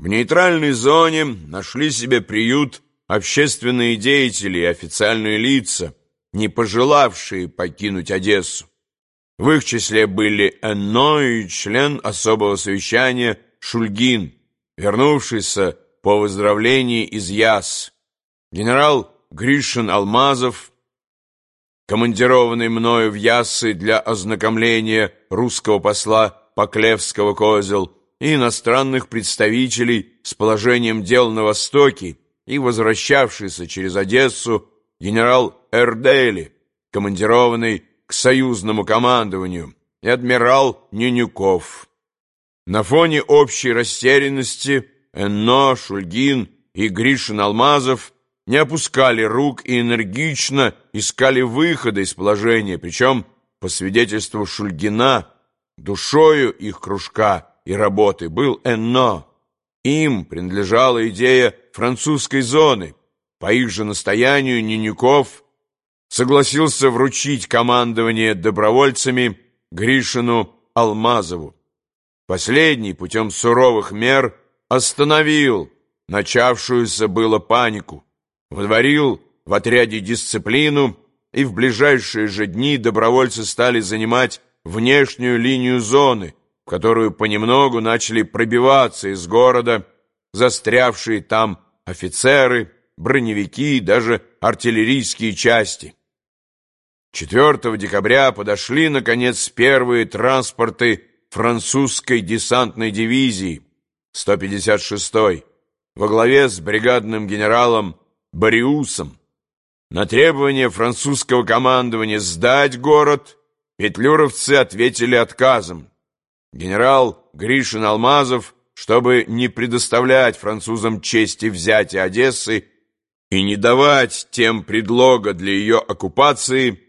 В нейтральной зоне нашли себе приют общественные деятели и официальные лица, не пожелавшие покинуть Одессу. В их числе были Энно и член особого совещания Шульгин, вернувшийся по выздоровлении из Яс, генерал Гришин Алмазов, командированный мною в Яссы для ознакомления русского посла Поклевского козел, и иностранных представителей с положением дел на Востоке и возвращавшийся через Одессу генерал Эрдели, командированный к союзному командованию, и адмирал Нюнюков. На фоне общей растерянности Энно, Шульгин и Гришин Алмазов не опускали рук и энергично искали выхода из положения, причем, по свидетельству Шульгина, душою их кружка и работы был Энно. Им принадлежала идея французской зоны. По их же настоянию Нинюков согласился вручить командование добровольцами Гришину Алмазову. Последний путем суровых мер остановил начавшуюся было панику, водворил в отряде дисциплину, и в ближайшие же дни добровольцы стали занимать внешнюю линию зоны, которую понемногу начали пробиваться из города застрявшие там офицеры, броневики и даже артиллерийские части. 4 декабря подошли, наконец, первые транспорты французской десантной дивизии 156-й во главе с бригадным генералом Бариусом. На требование французского командования сдать город петлюровцы ответили отказом. Генерал Гришин Алмазов, чтобы не предоставлять французам чести взятия Одессы и не давать тем предлога для ее оккупации,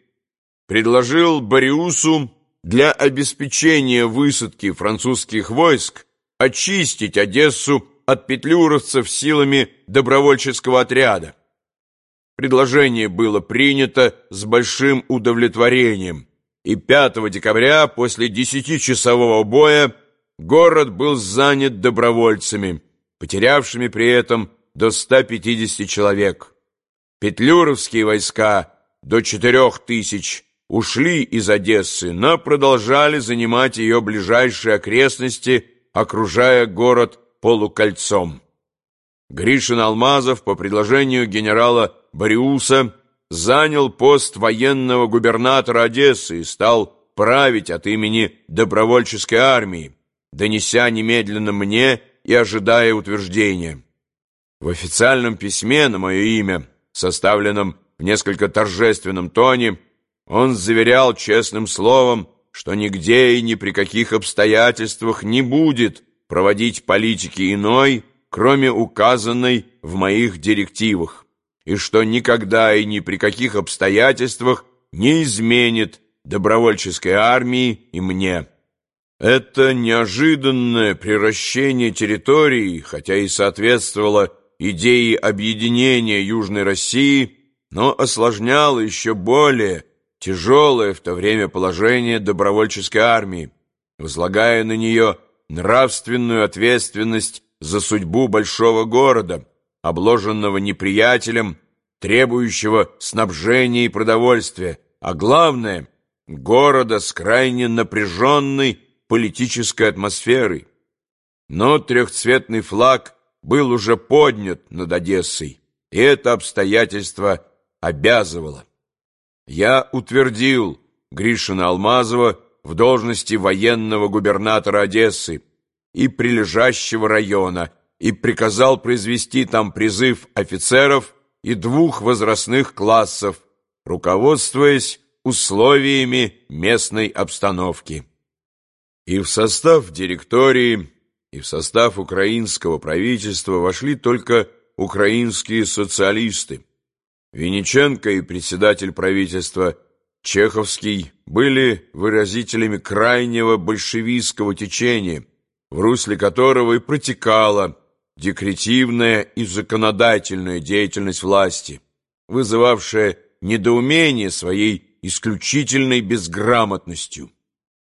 предложил Бариусу для обеспечения высадки французских войск очистить Одессу от петлюровцев силами добровольческого отряда. Предложение было принято с большим удовлетворением, и 5 декабря после десятичасового боя город был занят добровольцами, потерявшими при этом до 150 человек. Петлюровские войска до 4000 ушли из Одессы, но продолжали занимать ее ближайшие окрестности, окружая город полукольцом. Гришин Алмазов по предложению генерала Бариуса занял пост военного губернатора Одессы и стал править от имени добровольческой армии, донеся немедленно мне и ожидая утверждения. В официальном письме на мое имя, составленном в несколько торжественном тоне, он заверял честным словом, что нигде и ни при каких обстоятельствах не будет проводить политики иной, кроме указанной в моих директивах, и что никогда и ни при каких обстоятельствах не изменит добровольческой армии и мне. Это неожиданное приращение территорий, хотя и соответствовало идее объединения Южной России, но осложняло еще более тяжелое в то время положение добровольческой армии, возлагая на нее нравственную ответственность за судьбу большого города, обложенного неприятелем, требующего снабжения и продовольствия, а главное — города с крайне напряженной политической атмосферой. Но трехцветный флаг был уже поднят над Одессой, и это обстоятельство обязывало. Я утвердил Гришина Алмазова в должности военного губернатора Одессы и прилежащего района и приказал произвести там призыв офицеров и двух возрастных классов, руководствуясь условиями местной обстановки. И в состав директории, и в состав украинского правительства вошли только украинские социалисты. Винниченко и председатель правительства Чеховский были выразителями крайнего большевистского течения, в русле которого и протекала декретивная и законодательная деятельность власти, вызывавшая недоумение своей исключительной безграмотностью.